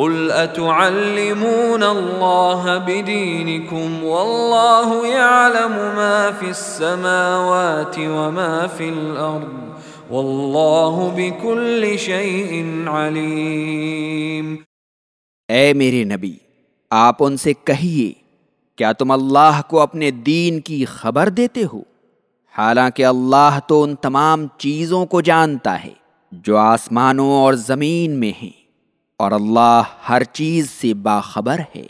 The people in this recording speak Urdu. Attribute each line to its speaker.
Speaker 1: قل اتعلمون الله بدينكم والله يعلم ما في السماوات وما في الارض والله بكل شيء عليم۔
Speaker 2: اے میرے نبی، آپ ان سے کہیے، کیا تم اللہ کو اپنے دین کی خبر دیتے ہو؟ حالانکہ اللہ تو ان تمام چیزوں کو جانتا ہے جو آسمانوں اور زمین میں ہیں۔ اور اللہ ہر چیز سے باخبر ہے۔